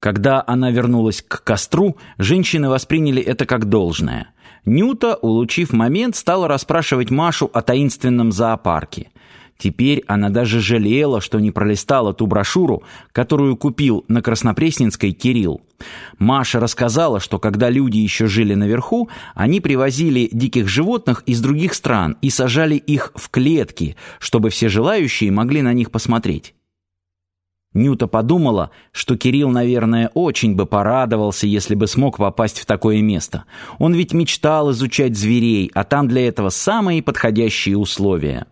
Когда она вернулась к костру, женщины восприняли это как должное. Нюта, улучив момент, стала расспрашивать Машу о таинственном зоопарке. Теперь она даже жалела, что не пролистала ту брошюру, которую купил на Краснопресненской Кирилл. Маша рассказала, что когда люди еще жили наверху, они привозили диких животных из других стран и сажали их в клетки, чтобы все желающие могли на них посмотреть. Нюта подумала, что Кирилл, наверное, очень бы порадовался, если бы смог попасть в такое место. Он ведь мечтал изучать зверей, а там для этого самые подходящие условия.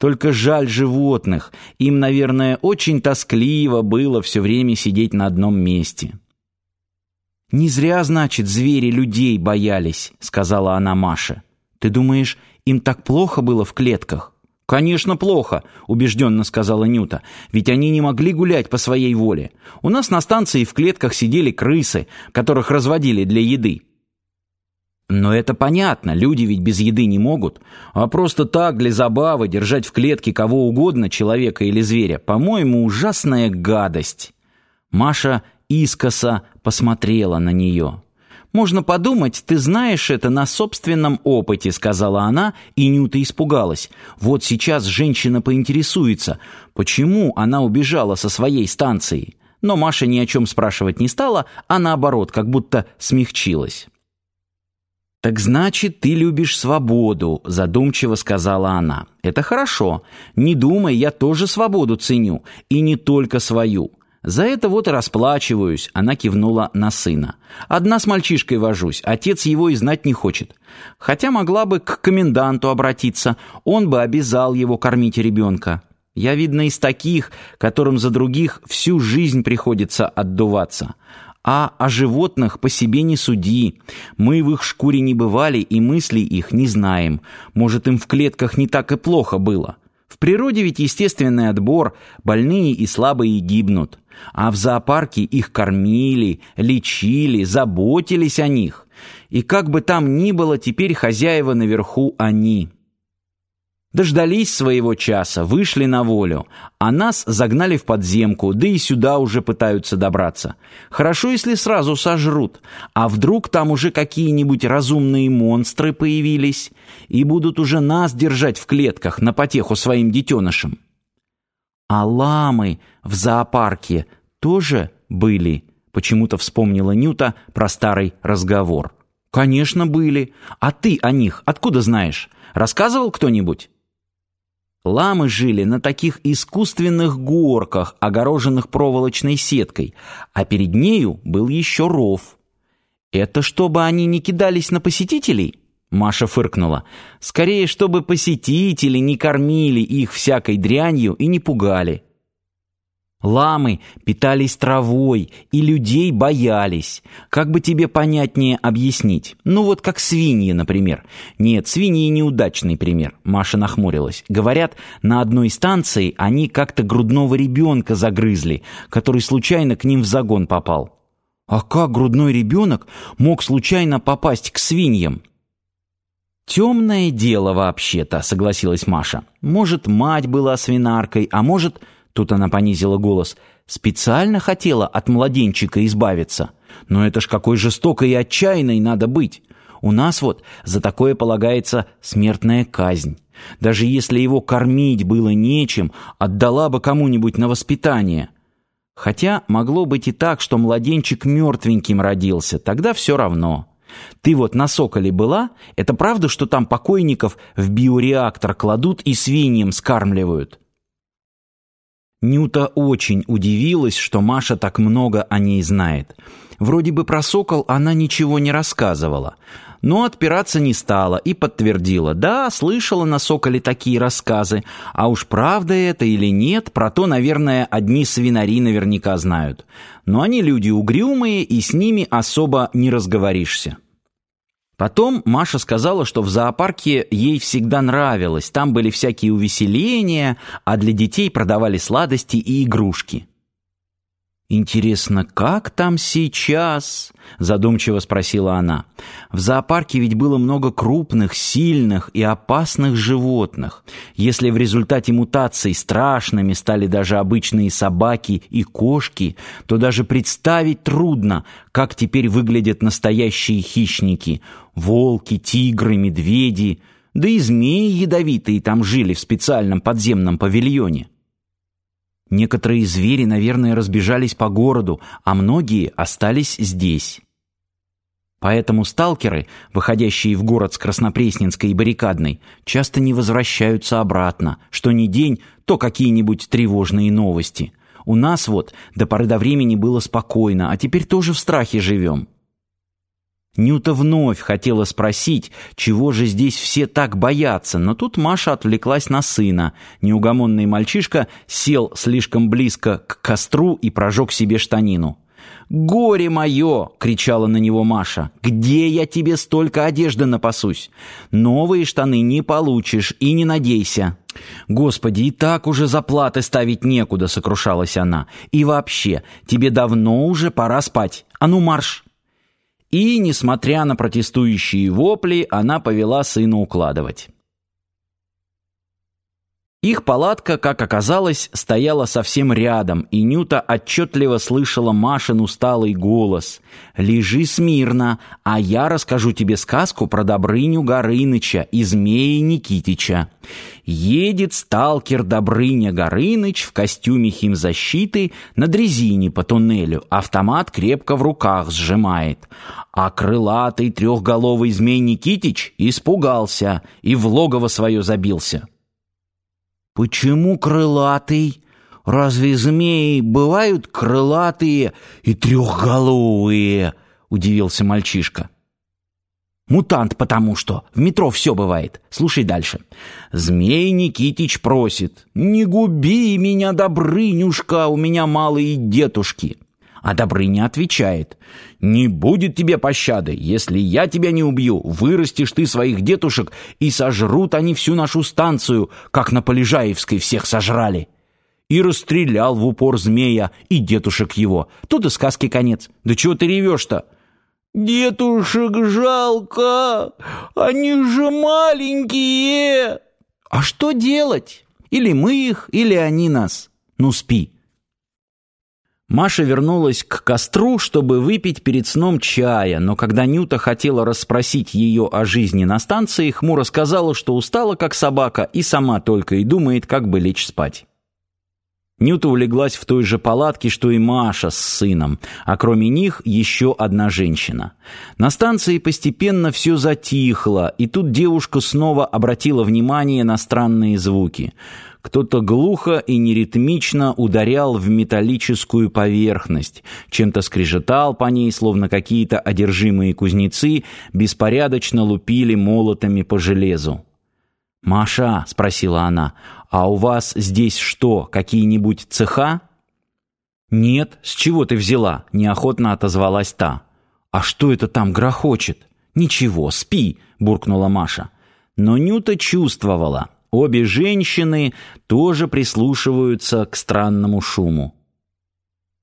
Только жаль животных. Им, наверное, очень тоскливо было все время сидеть на одном месте. «Не зря, значит, звери людей боялись», — сказала она Маше. «Ты думаешь, им так плохо было в клетках?» «Конечно, плохо», — убежденно сказала Нюта. «Ведь они не могли гулять по своей воле. У нас на станции в клетках сидели крысы, которых разводили для еды. Но это понятно, люди ведь без еды не могут. А просто так, для забавы, держать в клетке кого угодно, человека или зверя, по-моему, ужасная гадость. Маша искоса посмотрела на нее. «Можно подумать, ты знаешь это на собственном опыте», — сказала она, и Нюта испугалась. «Вот сейчас женщина поинтересуется, почему она убежала со своей станции». Но Маша ни о чем спрашивать не стала, а наоборот, как будто смягчилась. «Так значит, ты любишь свободу», — задумчиво сказала она. «Это хорошо. Не думай, я тоже свободу ценю. И не только свою. За это вот и расплачиваюсь», — она кивнула на сына. «Одна с мальчишкой вожусь, отец его и знать не хочет. Хотя могла бы к коменданту обратиться, он бы обязал его кормить ребенка. Я, видно, из таких, которым за других всю жизнь приходится отдуваться. А о животных по себе не суди. Мы в их шкуре не бывали и мыслей их не знаем. Может, им в клетках не так и плохо было. В природе ведь естественный отбор, больные и слабые гибнут. А в зоопарке их кормили, лечили, заботились о них. И как бы там ни было, теперь хозяева наверху они. Дождались своего часа, вышли на волю, а нас загнали в подземку, да и сюда уже пытаются добраться. Хорошо, если сразу сожрут, а вдруг там уже какие-нибудь разумные монстры появились и будут уже нас держать в клетках на потеху своим детенышам. А ламы в зоопарке тоже были, почему-то вспомнила Нюта про старый разговор. Конечно, были. А ты о них откуда знаешь? Рассказывал кто-нибудь? Ламы жили на таких искусственных горках, огороженных проволочной сеткой, а перед нею был еще ров. «Это чтобы они не кидались на посетителей?» Маша фыркнула. «Скорее, чтобы посетители не кормили их всякой дрянью и не пугали. Ламы питались травой и людей боялись. Как бы тебе понятнее объяснить? Ну вот как свиньи, например. Нет, свиньи неудачный пример. Маша нахмурилась. Говорят, на одной станции они как-то грудного ребенка загрызли, который случайно к ним в загон попал. А как грудной ребенок мог случайно попасть к свиньям? «Темное дело вообще-то», — согласилась Маша. «Может, мать была свинаркой, а может...» Тут она понизила голос. «Специально хотела от младенчика избавиться. Но это ж какой жестокой и отчаянной надо быть. У нас вот за такое полагается смертная казнь. Даже если его кормить было нечем, отдала бы кому-нибудь на воспитание». Хотя могло быть и так, что младенчик мертвеньким родился, тогда все равно. Ты вот на Соколе была? Это правда, что там покойников в биореактор кладут и свиньям скармливают?» Нюта очень удивилась, что Маша так много о ней знает. Вроде бы про сокол она ничего не рассказывала. Но отпираться не стала и подтвердила. Да, слышала на соколе такие рассказы. А уж правда это или нет, про то, наверное, одни свинари наверняка знают. Но они люди угрюмые, и с ними особо не разговоришься. Потом Маша сказала, что в зоопарке ей всегда нравилось. Там были всякие увеселения, а для детей продавали сладости и игрушки. «Интересно, как там сейчас?» — задумчиво спросила она. «В зоопарке ведь было много крупных, сильных и опасных животных. Если в результате мутаций страшными стали даже обычные собаки и кошки, то даже представить трудно, как теперь выглядят настоящие хищники. Волки, тигры, медведи, да и змеи ядовитые там жили в специальном подземном павильоне». Некоторые звери, наверное, разбежались по городу, а многие остались здесь. Поэтому сталкеры, выходящие в город с Краснопресненской и Баррикадной, часто не возвращаются обратно, что ни день, то какие-нибудь тревожные новости. У нас вот до поры до времени было спокойно, а теперь тоже в страхе живем. Нюта вновь хотела спросить, чего же здесь все так боятся, но тут Маша отвлеклась на сына. Неугомонный мальчишка сел слишком близко к костру и прожег себе штанину. «Горе мое!» — кричала на него Маша. «Где я тебе столько одежды напасусь? Новые штаны не получишь и не надейся!» «Господи, и так уже заплаты ставить некуда!» — сокрушалась она. «И вообще, тебе давно уже пора спать. А ну марш!» И, несмотря на протестующие вопли, она повела сына укладывать. Их палатка, как оказалось, стояла совсем рядом, и Нюта отчетливо слышала Машин усталый голос. «Лежи смирно, а я расскажу тебе сказку про Добрыню Горыныча и Змея Никитича». Едет сталкер Добрыня Горыныч в костюме химзащиты на дрезине по туннелю, автомат крепко в руках сжимает. А крылатый трехголовый змей Никитич испугался и в логово свое забился. «Почему крылатый? Разве змеи бывают крылатые и трехголовые?» — удивился мальчишка. «Мутант, потому что. В метро все бывает. Слушай дальше. Змей Никитич просит. «Не губи меня, Добрынюшка, у меня малые детушки». А Добрыня отвечает, «Не будет тебе пощады, если я тебя не убью, вырастешь ты своих детушек, и сожрут они всю нашу станцию, как на Полежаевской всех сожрали». И расстрелял в упор змея и детушек его. Тут и сказки конец. Да чего ты ревешь-то? «Детушек жалко, они же маленькие!» «А что делать? Или мы их, или они нас. Ну, спи!» Маша вернулась к костру, чтобы выпить перед сном чая, но когда Нюта хотела расспросить ее о жизни на станции, хмуро сказала, что устала как собака и сама только и думает, как бы лечь спать. Нюта улеглась в той же палатке, что и Маша с сыном, а кроме них еще одна женщина. На станции постепенно все затихло, и тут девушка снова обратила внимание на странные звуки – кто-то глухо и неритмично ударял в металлическую поверхность, чем-то скрежетал по ней, словно какие-то одержимые кузнецы беспорядочно лупили молотами по железу. «Маша», — спросила она, — «а у вас здесь что, какие-нибудь цеха?» «Нет, с чего ты взяла?» — неохотно отозвалась та. «А что это там грохочет?» «Ничего, спи», — буркнула Маша. Но Нюта чувствовала, Обе женщины тоже прислушиваются к странному шуму.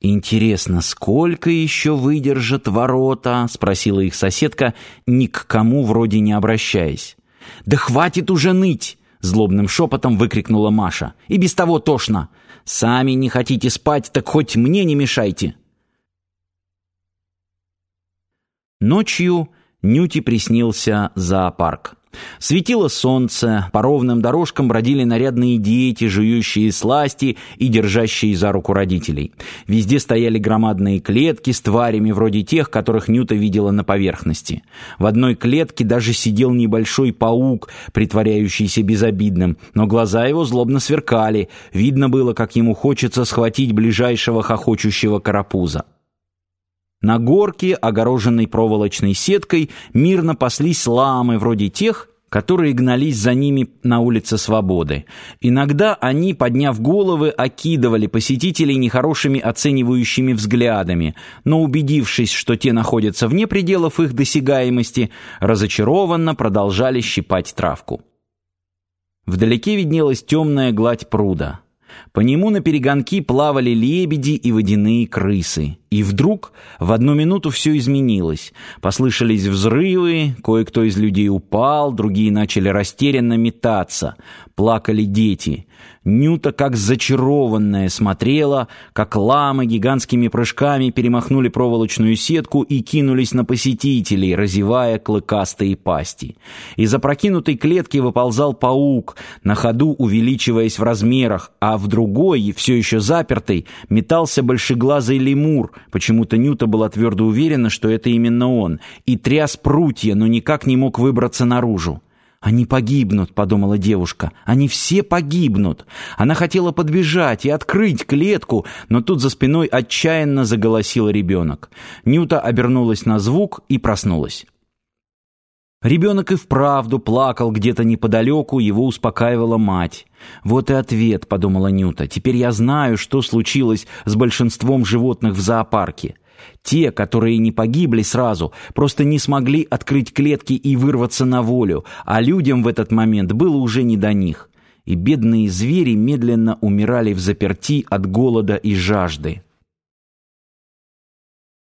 «Интересно, сколько еще выдержат ворота?» — спросила их соседка, ни к кому вроде не обращаясь. «Да хватит уже ныть!» — злобным шепотом выкрикнула Маша. «И без того тошно! Сами не хотите спать, так хоть мне не мешайте!» Ночью Нюте приснился зоопарк. Светило солнце, по ровным дорожкам бродили нарядные дети, жующие сласти и держащие за руку родителей. Везде стояли громадные клетки с тварями вроде тех, которых Нюта видела на поверхности. В одной клетке даже сидел небольшой паук, притворяющийся безобидным, но глаза его злобно сверкали, видно было, как ему хочется схватить ближайшего хохочущего карапуза. На горке, огороженной проволочной сеткой, мирно паслись ламы, вроде тех, которые гнались за ними на улице Свободы. Иногда они, подняв головы, окидывали посетителей нехорошими оценивающими взглядами, но, убедившись, что те находятся вне пределов их досягаемости, разочарованно продолжали щипать травку. Вдалеке виднелась темная гладь пруда. По нему на перегонки плавали лебеди и водяные крысы. И вдруг в одну минуту все изменилось. Послышались взрывы, кое-кто из людей упал, другие начали растерянно метаться. Плакали дети. Нюта, как зачарованная, смотрела, как ламы гигантскими прыжками перемахнули проволочную сетку и кинулись на посетителей, разевая клыкастые пасти. Из опрокинутой клетки выползал паук, на ходу увеличиваясь в размерах, а в другой, все еще запертый, метался большеглазый лемур, почему-то Нюта была твердо уверена, что это именно он, и тряс прутья, но никак не мог выбраться наружу. «Они погибнут», — подумала девушка. «Они все погибнут». Она хотела подбежать и открыть клетку, но тут за спиной отчаянно заголосил ребенок. Нюта обернулась на звук и проснулась. Ребенок и вправду плакал где-то неподалеку, его успокаивала мать. «Вот и ответ», — подумала Нюта. «Теперь я знаю, что случилось с большинством животных в зоопарке. Те, которые не погибли сразу, просто не смогли открыть клетки и вырваться на волю, а людям в этот момент было уже не до них. И бедные звери медленно умирали в заперти от голода и жажды».